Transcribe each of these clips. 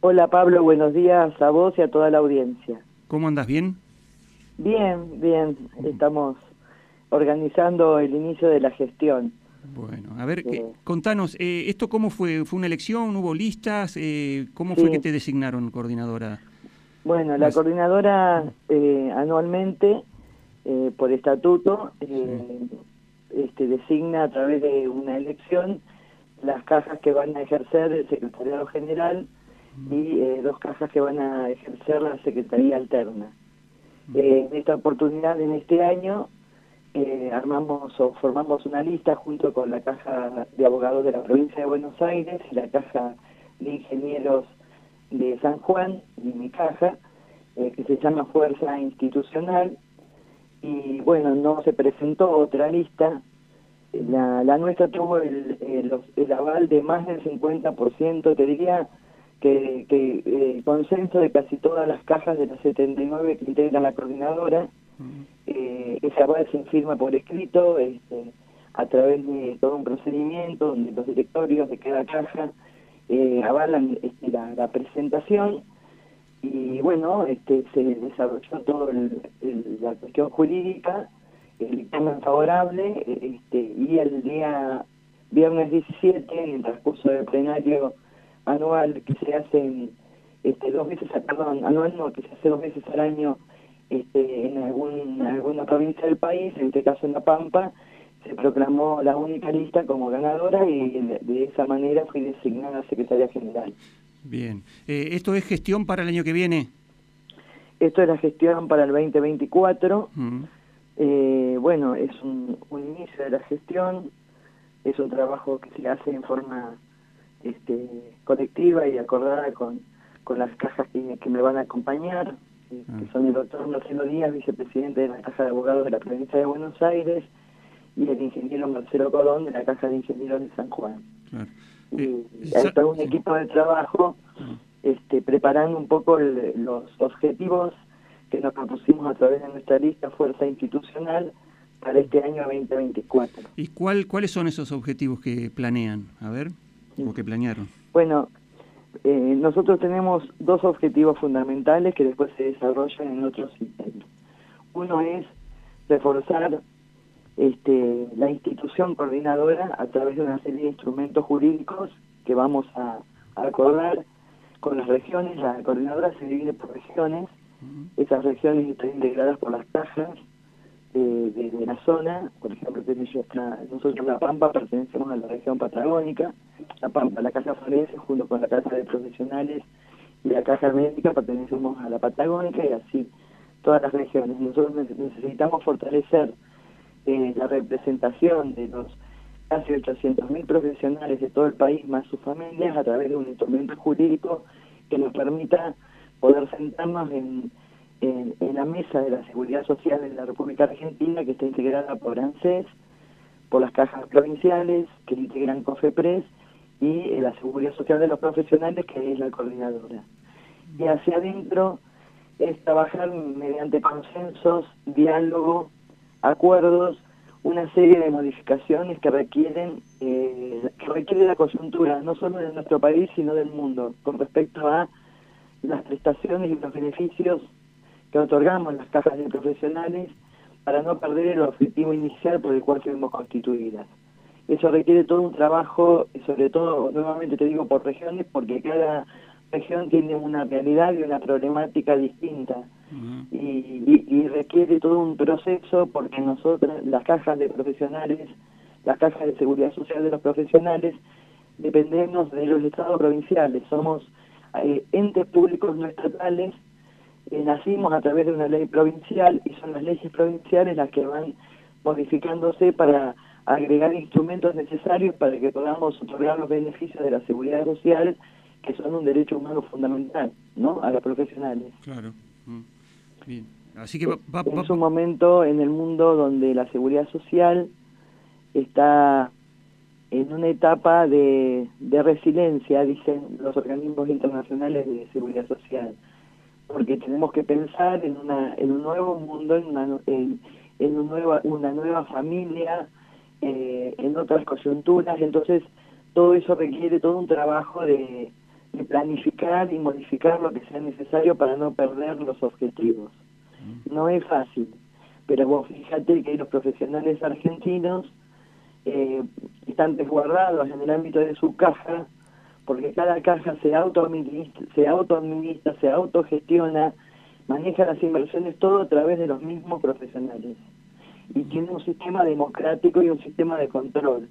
Hola Pablo, buenos días a vos y a toda la audiencia. ¿Cómo andas? ¿Bien? Bien, bien. Estamos organizando el inicio de la gestión. Bueno, a ver, eh, contanos, eh, ¿esto cómo fue? ¿Fue una elección? ¿Hubo listas? Eh, ¿Cómo fue que te designaron coordinadora? Bueno, la coordinadora anualmente, por estatuto, este, designa a través de una elección las cajas que van a ejercer el secretariado general y eh, dos cajas que van a ejercer la Secretaría Alterna. Eh, en esta oportunidad, en este año, eh, armamos o formamos una lista junto con la Caja de Abogados de la Provincia de Buenos Aires y la Caja de Ingenieros de San Juan, y mi caja, que se llama Fuerza Institucional. Y bueno, no se presentó otra lista. La, la nuestra tuvo el, el, el aval de más del 50%, te diría que, que eh, consenso de casi todas las cajas de las 79 que integran la coordinadora. Eh, esa base se firma por escrito este, a través de todo un procedimiento donde los directorios de cada caja eh, avalan este, la, presentación y bueno, este, se desarrolló toda la cuestión jurídica, el dictamen favorable este, y el día viernes 17, en el transcurso del plenario anual que se hace este, dos veces, perdón, anual no, que se hace dos veces al año este, en, algún, alguna provincia del país, en este caso en La Pampa, se proclamó la única lista como ganadora y de, esa manera fui designada secretaria general. Bien. Eh, ¿Esto es gestión para el año que viene? Esto es la gestión para el 2024. Eh, bueno, es un, un inicio de la gestión, es un trabajo que se hace en forma este, colectiva y acordada con, con las cajas que, me van a acompañar, eh, que ah. son el doctor Marcelo Díaz, vicepresidente de la Caja de Abogados de la Provincia de Buenos Aires, y el ingeniero Marcelo Colón de la Caja de Ingenieros de San Juan. Y, eh, está un equipo de trabajo ah. este, preparando un poco los objetivos que nos propusimos a través de nuestra lista Fuerza Institucional para este año 2024. ¿Y cuál, cuáles son esos objetivos que planean? A ver que planearon? Bueno, eh, nosotros tenemos dos objetivos fundamentales que después se desarrollan en otros sistemas. Uno es reforzar este, la institución coordinadora a través de una serie de instrumentos jurídicos que vamos a, acordar con las regiones. La coordinadora se divide por regiones. Esas regiones están integradas por las cajas de, de, la zona. Por ejemplo, nosotros en La Pampa pertenecemos a la región patagónica. La Pampa, la Casa Forense, junto con la Casa de Profesionales y la Caja Médica, pertenecemos a la Patagónica y así todas las regiones. Nosotros necesitamos fortalecer eh, la representación de los casi 800.000 profesionales de todo el país, más sus familias, a través de un instrumento jurídico que nos permita poder sentarnos en, en, la mesa de la Seguridad Social de la República Argentina, que está integrada por ANSES, por las cajas provinciales, que integran COFEPRES, y eh, la seguridad social de los profesionales, que es la coordinadora. Y hacia adentro es trabajar mediante consensos, diálogo, acuerdos, una serie de modificaciones que requieren eh, que requiere la coyuntura no solo de nuestro país sino del mundo con respecto a las prestaciones y los beneficios que otorgamos las cajas de profesionales para no perder el objetivo inicial por el cual fuimos constituidas. Eso requiere todo un trabajo, y sobre todo, nuevamente te digo por regiones, porque cada región tiene una realidad y una problemática distinta. y, requiere todo un proceso porque nosotros, las cajas de profesionales, las cajas de seguridad social de los profesionales, dependemos de los estados provinciales. Somos eh, entes públicos no estatales, eh, nacimos a través de una ley provincial y son las leyes provinciales las que van modificándose para agregar instrumentos necesarios para que podamos otorgar los beneficios de la seguridad social, que son un derecho humano fundamental, ¿no? A los profesionales. Claro. Mm. Bien. Así que va, Es un momento en el mundo donde la seguridad social está en una etapa de, de resiliencia, dicen los organismos internacionales de seguridad social, porque tenemos que pensar en, una, en un nuevo mundo, en una, en, en un nueva, una nueva familia, eh, en otras coyunturas, entonces todo eso requiere todo un trabajo de, de planificar y modificar lo que sea necesario para no perder los objetivos. No es fácil, pero vos fíjate que los profesionales argentinos eh, están resguardados en el ámbito de su caja, porque cada caja se autoadministra, se autoadministra, se autogestiona, maneja las inversiones todo a través de los mismos profesionales. Y tiene un sistema democrático y un sistema de control,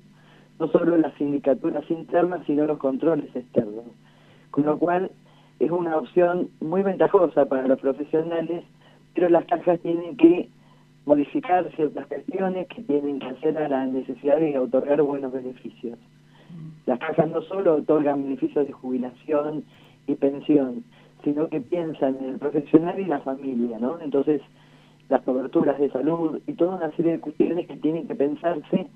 no solo las sindicaturas internas, sino los controles externos. Con lo cual es una opción muy ventajosa para los profesionales, pero las cajas tienen que modificar ciertas cuestiones que tienen que hacer a la necesidad de otorgar buenos beneficios. Las cajas no solo otorgan beneficios de jubilación y pensión, sino que piensan en el profesional y la familia, ¿no? Entonces, las coberturas de salud y toda una serie de cuestiones que tienen que pensarse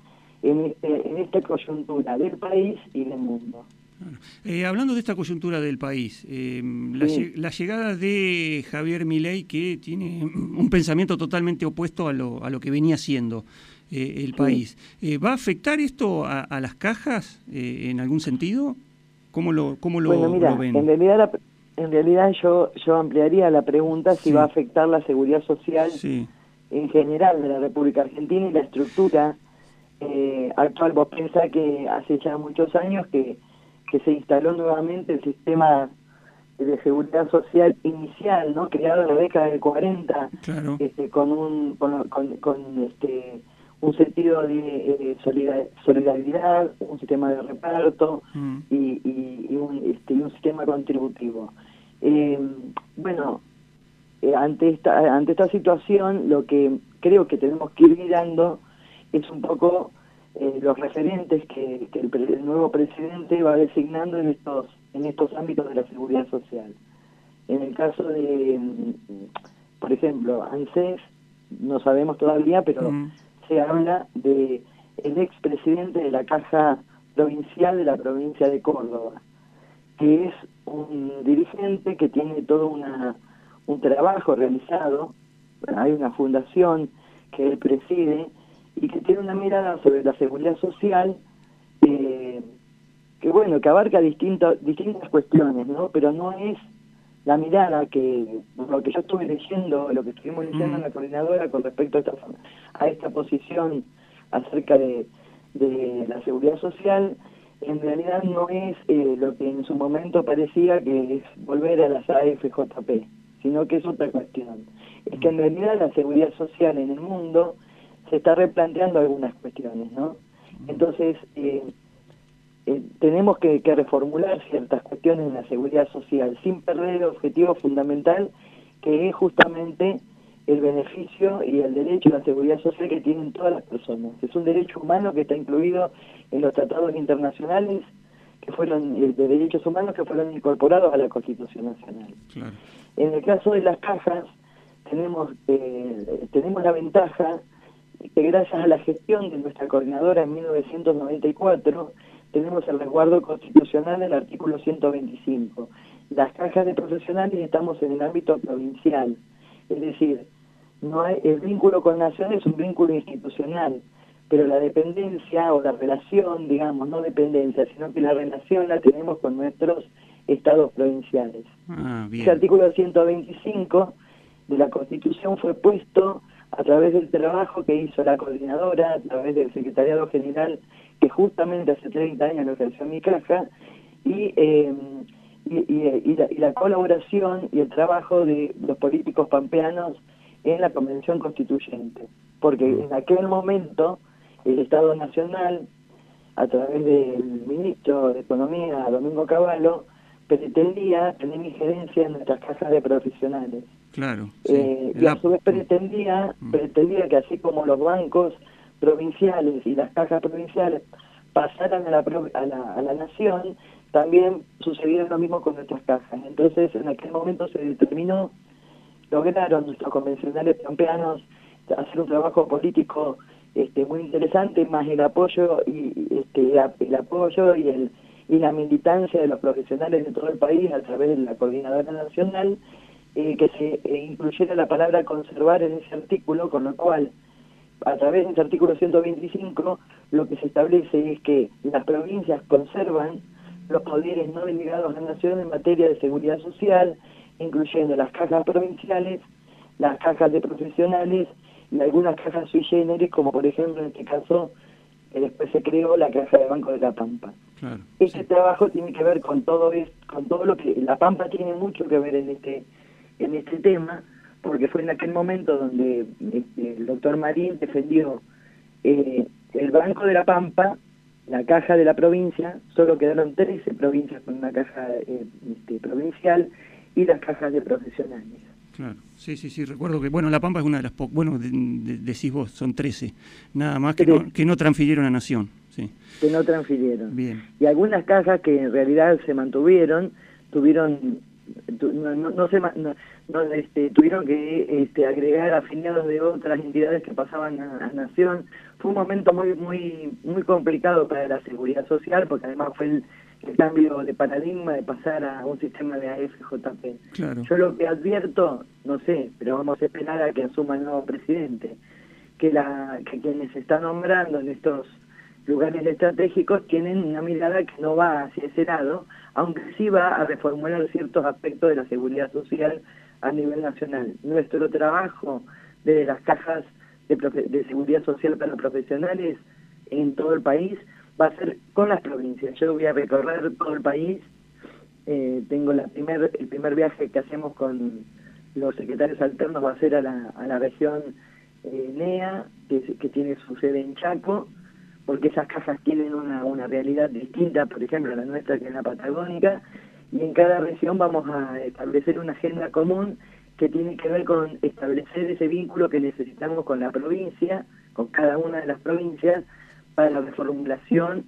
en, este, en esta coyuntura del país y del mundo. Eh, hablando de esta coyuntura del país, eh, la, llegada de Javier Milei, que tiene un pensamiento totalmente opuesto a lo, a lo que venía siendo eh, el país, ¿va a afectar esto a, las cajas en algún sentido? ¿Cómo lo, cómo lo, bueno, mira, ven? En realidad, en realidad yo, yo ampliaría la pregunta si va a afectar la seguridad social en general de la República Argentina y la estructura actual. Vos pensás que hace ya muchos años que que se instaló nuevamente el sistema de seguridad social inicial, ¿no? Creado en la década del 40, este, con un con, con, este un sentido de eh, solidaridad, un sistema de reparto mm. y, y, un, este, un sistema contributivo. Eh, bueno, eh, ante esta ante esta situación, lo que creo que tenemos que ir mirando es un poco eh, los referentes que, el, nuevo presidente va designando en estos en estos ámbitos de la seguridad social. En el caso de, mm, por ejemplo, ANSES, no sabemos todavía, pero mm. Habla de el expresidente de la Caja Provincial de la provincia de Córdoba, que es un dirigente que tiene todo una, un trabajo realizado, hay una fundación que él preside, y que tiene una mirada sobre la seguridad social eh, que bueno, que abarca distintas distintas cuestiones, ¿no? Pero no es la mirada que, lo que yo estuve leyendo, lo que estuvimos leyendo en la mm. coordinadora con respecto a esta, a esta posición acerca de, de la seguridad social, en realidad no es eh, lo que en su momento parecía que es volver a las AFJP, sino que es otra cuestión. Es que en realidad la seguridad social en el mundo se está replanteando algunas cuestiones, ¿no? Entonces, eh, eh, tenemos que, reformular ciertas cuestiones en la seguridad social sin perder el objetivo fundamental que es justamente el beneficio y el derecho a la seguridad social que tienen todas las personas. Es un derecho humano que está incluido en los tratados internacionales que fueron eh, de derechos humanos que fueron incorporados a la Constitución Nacional. En el caso de las cajas tenemos tenemos la ventaja que gracias a la gestión de nuestra coordinadora en 1994 tenemos el resguardo constitucional del artículo 125. Las cajas de profesionales estamos en el ámbito provincial, es decir, no hay, el vínculo con Nación es un vínculo institucional, pero la dependencia o la relación, digamos, no dependencia, sino que la relación la tenemos con nuestros estados provinciales. Ah, Ese artículo 125 de la Constitución fue puesto a través del trabajo que hizo la coordinadora, a través del secretariado general, que justamente hace 30 años lo ejerció mi caja, eh, y, y, la, y, la, colaboración y el trabajo de los políticos pampeanos en la Convención Constituyente. Porque mm. en aquel momento el Estado Nacional, a través del ministro de Economía, Domingo Cavallo, pretendía tener injerencia en nuestras cajas de profesionales. Claro. Eh, y a su vez pretendía, mm. pretendía que así como los bancos provinciales y las cajas provinciales pasaran a la, a la, a la nación, también sucediera lo mismo con nuestras cajas. Entonces, en aquel momento se determinó, lograron nuestros convencionales campeanos hacer un trabajo político este, muy interesante, más el apoyo y este, el apoyo y el y la militancia de los profesionales de todo el país a través de la coordinadora nacional eh, que se eh, incluyera la palabra conservar en ese artículo, con lo cual, a través de ese artículo 125, lo que se establece es que las provincias conservan los poderes no delegados a la Nación en materia de seguridad social, incluyendo las cajas provinciales, las cajas de profesionales y algunas cajas sui generis, como por ejemplo en este caso, que después se creó la caja de Banco de la Pampa. este trabajo tiene que ver con todo esto, con todo lo que la Pampa tiene mucho que ver en este en este tema, porque fue en aquel momento donde este, el doctor Marín defendió eh, el Banco de la Pampa, la caja de la provincia, solo quedaron 13 provincias con una caja eh, este, provincial y las cajas de profesionales. Claro, sí, sí, sí, recuerdo que, bueno, La Pampa es una de las pocas, bueno, decís vos, son 13, nada más que, no, que no transfirieron a Nación. Sí. Que no transfirieron. Bien. Y algunas cajas que en realidad se mantuvieron, tuvieron no, no, se, no, este, tuvieron que este, agregar afiliados de otras entidades que pasaban a, Nación. Fue un momento muy muy muy complicado para la seguridad social, porque además fue el, cambio de paradigma de pasar a un sistema de AFJP. Claro. Yo lo que advierto, no sé, pero vamos a esperar a que asuma el nuevo presidente, que, la, que quienes se están nombrando en estos lugares estratégicos tienen una mirada que no va hacia ese lado, aunque sí va a reformular ciertos aspectos de la seguridad social a nivel nacional. Nuestro trabajo de las cajas de, seguridad social para profesionales en todo el país va a ser con las provincias. Yo voy a recorrer todo el país. Eh, tengo el primer viaje que hacemos con los secretarios alternos va a ser a la, región eh, NEA, que tiene su sede en Chaco, porque esas cajas tienen una, una realidad distinta, por ejemplo, la nuestra que es la patagónica, y en cada región vamos a establecer una agenda común que tiene que ver con establecer ese vínculo que necesitamos con la provincia, con cada una de las provincias, para la reformulación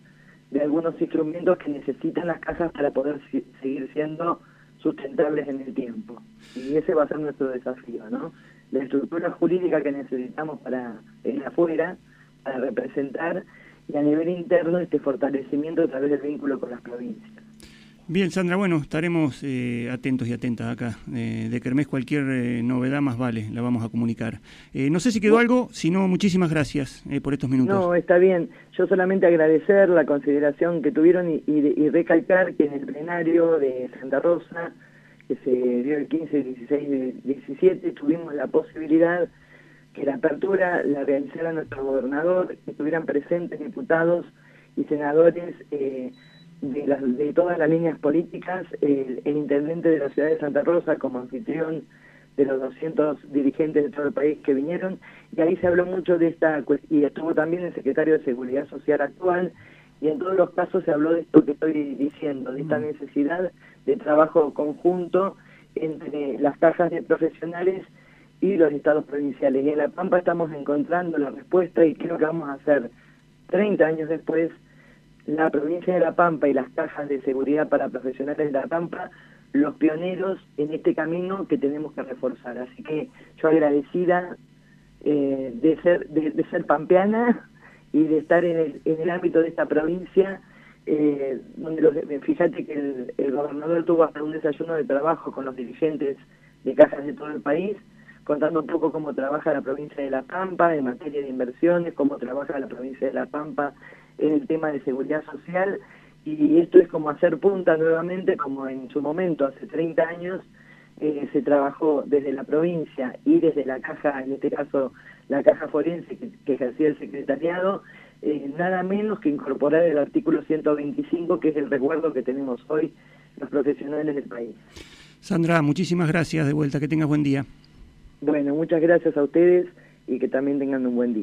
de algunos instrumentos que necesitan las casas para poder seguir siendo sustentables en el tiempo. Y ese va a ser nuestro desafío, ¿no? La estructura jurídica que necesitamos para en afuera, para representar y a nivel interno este fortalecimiento a través del vínculo con las provincias. Bien, Sandra, bueno, estaremos eh, atentos y atentas acá. Eh, de Kermés cualquier eh, novedad más vale, la vamos a comunicar. no sé si quedó algo, si no, muchísimas gracias por estos minutos. No, está bien. Yo solamente agradecer la consideración que tuvieron y, y recalcar que en el plenario de Santa Rosa, que se dio el 15, 16, 17, tuvimos la posibilidad que la apertura la realizara nuestro gobernador, que estuvieran presentes diputados y senadores eh, de, las, de todas las líneas políticas, el, intendente de la ciudad de Santa Rosa como anfitrión de los 200 dirigentes de todo el país que vinieron, y ahí se habló mucho de esta, y estuvo también el secretario de Seguridad Social actual, y en todos los casos se habló de esto que estoy diciendo, de esta mm. necesidad de trabajo conjunto entre las cajas de profesionales y los estados provinciales. Y en La Pampa estamos encontrando la respuesta y creo que vamos a hacer 30 años después la provincia de La Pampa y las cajas de seguridad para profesionales de La Pampa los pioneros en este camino que tenemos que reforzar. Así que yo agradecida eh, de ser de, ser pampeana y de estar en el, en el ámbito de esta provincia, eh, donde los, fíjate que el, el gobernador tuvo hasta un desayuno de trabajo con los dirigentes de cajas de todo el país, contando un poco cómo trabaja la provincia de La Pampa en materia de inversiones, cómo trabaja la provincia de La Pampa en el tema de seguridad social, y esto es como hacer punta nuevamente, como en su momento, hace 30 años, eh, se trabajó desde la provincia y desde la caja, en este caso la caja forense que, ejercía el secretariado, eh, nada menos que incorporar el artículo 125, que es el recuerdo que tenemos hoy los profesionales del país. Sandra, muchísimas gracias de vuelta, que tengas buen día. Bueno, muchas gracias a ustedes y que también tengan un buen día.